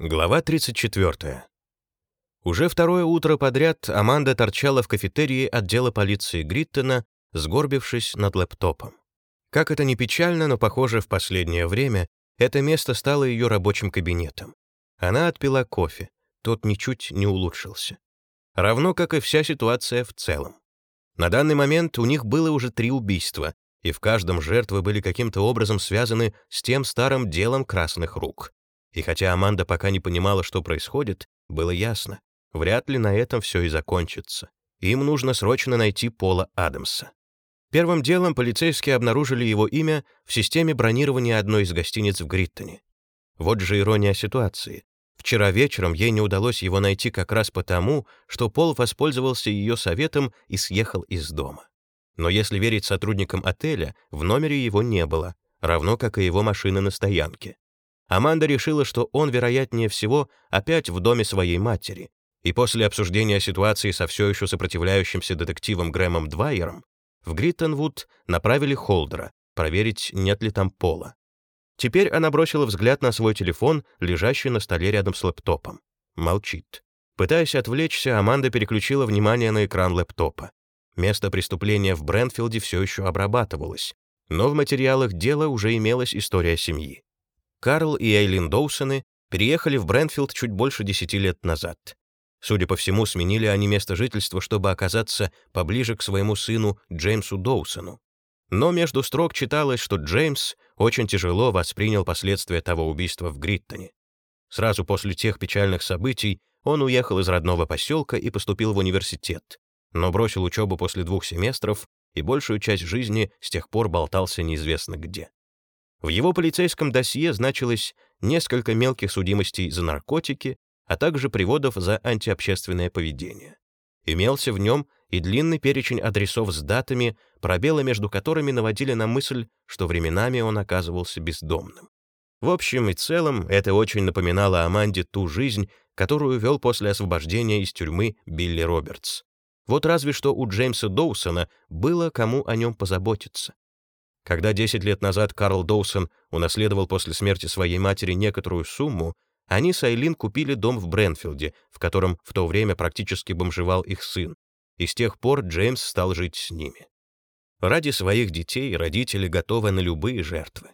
Глава 34. Уже второе утро подряд Аманда торчала в кафетерии отдела полиции Гриттона, сгорбившись над лэптопом. Как это ни печально, но, похоже, в последнее время это место стало ее рабочим кабинетом. Она отпила кофе, тот ничуть не улучшился. Равно как и вся ситуация в целом. На данный момент у них было уже три убийства, и в каждом жертвы были каким-то образом связаны с тем старым делом красных рук. И хотя Аманда пока не понимала, что происходит, было ясно, вряд ли на этом все и закончится. Им нужно срочно найти Пола Адамса. Первым делом полицейские обнаружили его имя в системе бронирования одной из гостиниц в Гриттоне. Вот же ирония ситуации. Вчера вечером ей не удалось его найти как раз потому, что Пол воспользовался ее советом и съехал из дома. Но если верить сотрудникам отеля, в номере его не было, равно как и его машины на стоянке. Аманда решила, что он, вероятнее всего, опять в доме своей матери, и после обсуждения ситуации со все еще сопротивляющимся детективом Грэмом Двайером в Гриттенвуд направили Холдера проверить, нет ли там пола. Теперь она бросила взгляд на свой телефон, лежащий на столе рядом с лэптопом. Молчит. Пытаясь отвлечься, Аманда переключила внимание на экран лэптопа. Место преступления в Брентфилде все еще обрабатывалось, но в материалах дела уже имелась история семьи. Карл и Эйлин Доусоны переехали в Брентфилд чуть больше десяти лет назад. Судя по всему, сменили они место жительства, чтобы оказаться поближе к своему сыну Джеймсу Доусону. Но между строк читалось, что Джеймс очень тяжело воспринял последствия того убийства в Гриттоне. Сразу после тех печальных событий он уехал из родного поселка и поступил в университет, но бросил учебу после двух семестров и большую часть жизни с тех пор болтался неизвестно где. В его полицейском досье значилось несколько мелких судимостей за наркотики, а также приводов за антиобщественное поведение. Имелся в нем и длинный перечень адресов с датами, пробелы между которыми наводили на мысль, что временами он оказывался бездомным. В общем и целом, это очень напоминало Аманде ту жизнь, которую вел после освобождения из тюрьмы Билли Робертс. Вот разве что у Джеймса Доусона было кому о нем позаботиться. Когда 10 лет назад Карл Доусон унаследовал после смерти своей матери некоторую сумму, они с Айлин купили дом в Бренфилде, в котором в то время практически бомжевал их сын, и с тех пор Джеймс стал жить с ними. Ради своих детей родители готовы на любые жертвы.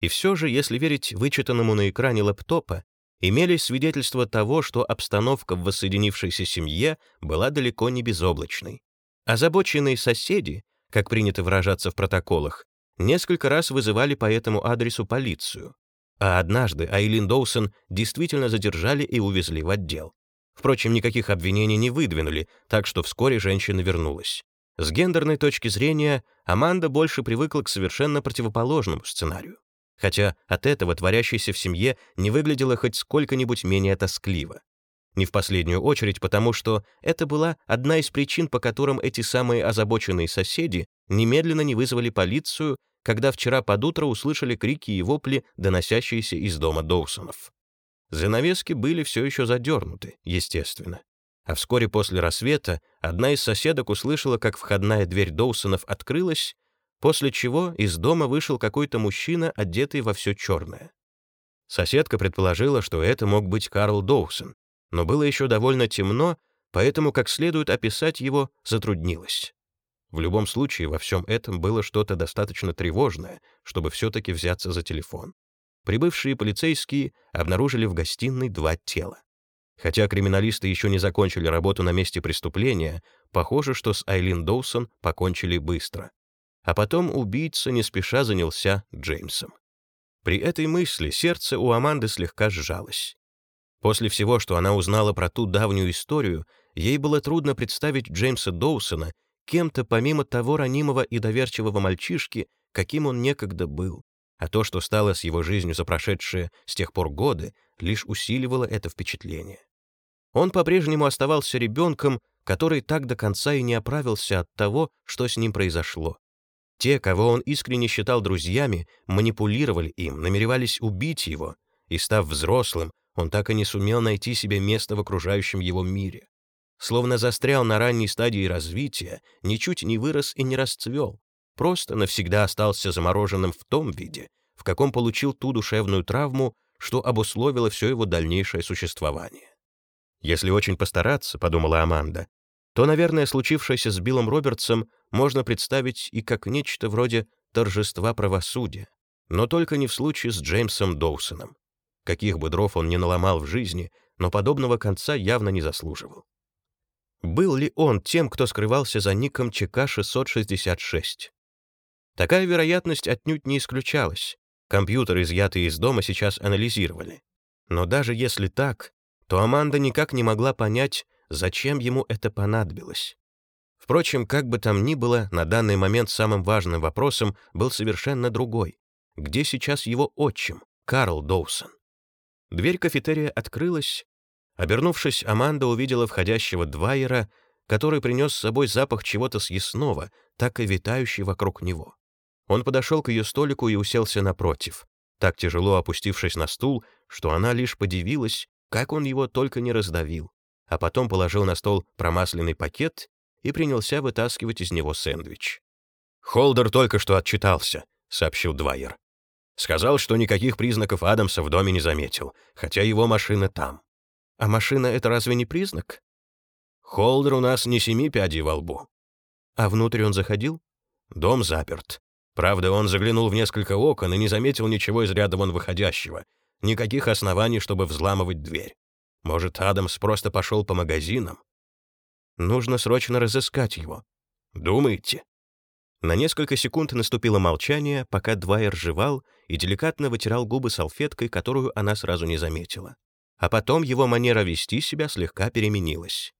И все же, если верить вычитанному на экране лэптопа, имелись свидетельства того, что обстановка в воссоединившейся семье была далеко не безоблачной. Озабоченные соседи, как принято выражаться в протоколах, несколько раз вызывали по этому адресу полицию. А однажды Айлин Доусон действительно задержали и увезли в отдел. Впрочем, никаких обвинений не выдвинули, так что вскоре женщина вернулась. С гендерной точки зрения Аманда больше привыкла к совершенно противоположному сценарию. Хотя от этого творящейся в семье не выглядело хоть сколько-нибудь менее тоскливо. Не в последнюю очередь потому, что это была одна из причин, по которым эти самые озабоченные соседи немедленно не вызвали полицию, когда вчера под утро услышали крики и вопли, доносящиеся из дома Доусонов. Занавески были все еще задернуты, естественно. А вскоре после рассвета одна из соседок услышала, как входная дверь Доусонов открылась, после чего из дома вышел какой-то мужчина, одетый во все черное. Соседка предположила, что это мог быть Карл Доусон, но было еще довольно темно, поэтому как следует описать его затруднилось. В любом случае, во всем этом было что-то достаточно тревожное, чтобы все-таки взяться за телефон. Прибывшие полицейские обнаружили в гостиной два тела. Хотя криминалисты еще не закончили работу на месте преступления, похоже, что с Айлин Доусон покончили быстро. А потом убийца не спеша занялся Джеймсом. При этой мысли сердце у Аманды слегка сжалось. После всего, что она узнала про ту давнюю историю, ей было трудно представить Джеймса Доусона кем-то помимо того ранимого и доверчивого мальчишки, каким он некогда был. А то, что стало с его жизнью за прошедшие с тех пор годы, лишь усиливало это впечатление. Он по-прежнему оставался ребенком, который так до конца и не оправился от того, что с ним произошло. Те, кого он искренне считал друзьями, манипулировали им, намеревались убить его, и, став взрослым, он так и не сумел найти себе место в окружающем его мире. Словно застрял на ранней стадии развития, ничуть не вырос и не расцвел, просто навсегда остался замороженным в том виде, в каком получил ту душевную травму, что обусловило все его дальнейшее существование. «Если очень постараться», — подумала Аманда, то, наверное, случившееся с Биллом Робертсом можно представить и как нечто вроде торжества правосудия, но только не в случае с Джеймсом Доусоном. Каких бы дров он ни наломал в жизни, но подобного конца явно не заслуживал. Был ли он тем, кто скрывался за ником ЧК-666? Такая вероятность отнюдь не исключалась. Компьютер, изъятый из дома, сейчас анализировали. Но даже если так, то Аманда никак не могла понять, зачем ему это понадобилось. Впрочем, как бы там ни было, на данный момент самым важным вопросом был совершенно другой. Где сейчас его отчим, Карл Доусон? Дверь кафетерия открылась. Обернувшись, Аманда увидела входящего Двайера, который принес с собой запах чего-то съестного, так и витающий вокруг него. Он подошел к ее столику и уселся напротив, так тяжело опустившись на стул, что она лишь подивилась, как он его только не раздавил а потом положил на стол промасленный пакет и принялся вытаскивать из него сэндвич. «Холдер только что отчитался», — сообщил Двайер. «Сказал, что никаких признаков Адамса в доме не заметил, хотя его машина там». «А машина — это разве не признак?» «Холдер у нас не семи пядей во лбу». «А внутрь он заходил?» «Дом заперт. Правда, он заглянул в несколько окон и не заметил ничего из ряда вон выходящего. Никаких оснований, чтобы взламывать дверь. Может, Адамс просто пошел по магазинам? Нужно срочно разыскать его. Думаете? На несколько секунд наступило молчание, пока Двайер жевал и деликатно вытирал губы салфеткой, которую она сразу не заметила. А потом его манера вести себя слегка переменилась.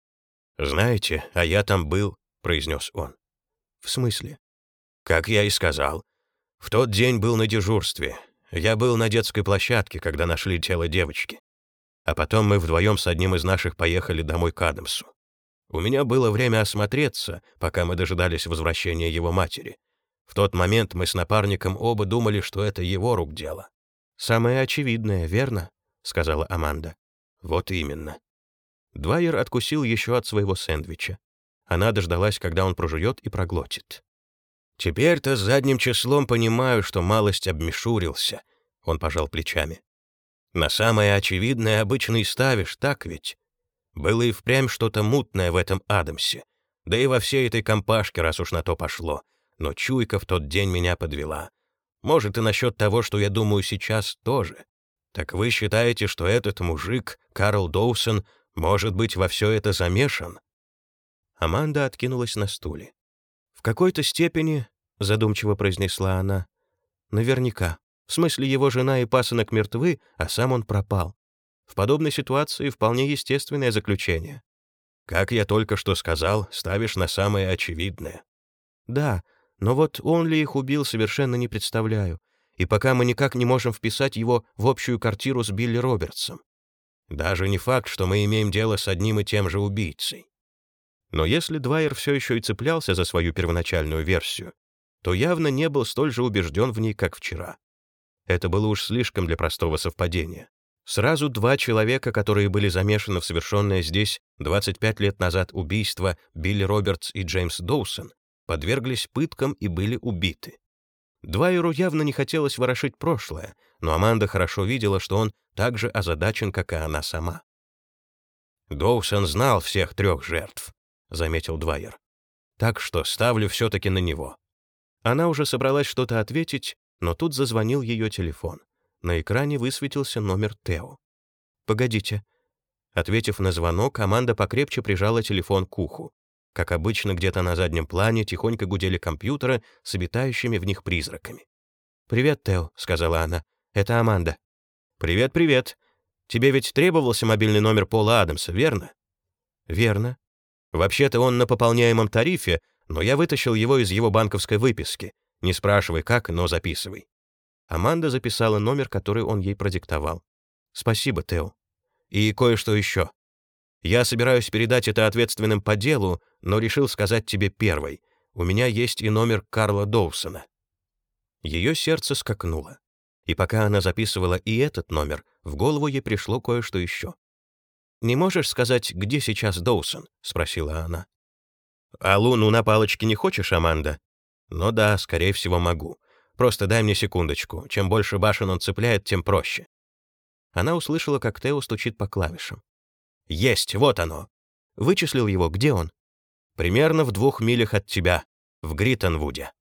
«Знаете, а я там был», — произнес он. «В смысле?» «Как я и сказал. В тот день был на дежурстве. Я был на детской площадке, когда нашли тело девочки. А потом мы вдвоем с одним из наших поехали домой к Адамсу. У меня было время осмотреться, пока мы дожидались возвращения его матери. В тот момент мы с напарником оба думали, что это его рук дело. «Самое очевидное, верно?» — сказала Аманда. «Вот именно». Двайер откусил еще от своего сэндвича. Она дождалась, когда он прожует и проглотит. «Теперь-то задним числом понимаю, что малость обмешурился», — он пожал плечами. На самое очевидное обычно и ставишь, так ведь? Было и впрямь что-то мутное в этом Адамсе. Да и во всей этой компашке, раз уж на то пошло. Но чуйка в тот день меня подвела. Может, и насчет того, что я думаю сейчас, тоже. Так вы считаете, что этот мужик, Карл Доусон, может быть во все это замешан?» Аманда откинулась на стуле. «В какой-то степени», — задумчиво произнесла она, — «наверняка». В смысле, его жена и пасынок мертвы, а сам он пропал. В подобной ситуации вполне естественное заключение. Как я только что сказал, ставишь на самое очевидное. Да, но вот он ли их убил, совершенно не представляю. И пока мы никак не можем вписать его в общую картину с Билли Робертсом. Даже не факт, что мы имеем дело с одним и тем же убийцей. Но если Двайер все еще и цеплялся за свою первоначальную версию, то явно не был столь же убежден в ней, как вчера. Это было уж слишком для простого совпадения. Сразу два человека, которые были замешаны в совершенное здесь 25 лет назад убийство Билли Робертс и Джеймс Доусон, подверглись пыткам и были убиты. Двайеру явно не хотелось ворошить прошлое, но Аманда хорошо видела, что он так же озадачен, как и она сама. «Доусон знал всех трех жертв», — заметил Двайер. «Так что ставлю все-таки на него». Она уже собралась что-то ответить, но тут зазвонил ее телефон. На экране высветился номер Тео. «Погодите». Ответив на звонок, Аманда покрепче прижала телефон к уху. Как обычно, где-то на заднем плане тихонько гудели компьютеры с обитающими в них призраками. «Привет, Тео», — сказала она. «Это Аманда». «Привет, привет. Тебе ведь требовался мобильный номер Пола Адамса, верно?» «Верно. Вообще-то он на пополняемом тарифе, но я вытащил его из его банковской выписки. Не спрашивай как, но записывай». Аманда записала номер, который он ей продиктовал. «Спасибо, Тео. И кое-что еще. Я собираюсь передать это ответственным по делу, но решил сказать тебе первой. У меня есть и номер Карла Доусона». Ее сердце скакнуло. И пока она записывала и этот номер, в голову ей пришло кое-что еще. «Не можешь сказать, где сейчас Доусон?» — спросила она. «А луну на палочке не хочешь, Аманда?» Но да, скорее всего, могу. Просто дай мне секундочку. Чем больше башен он цепляет, тем проще. Она услышала, как Тео стучит по клавишам. «Есть, вот оно!» Вычислил его, где он? «Примерно в двух милях от тебя, в Гриттенвуде».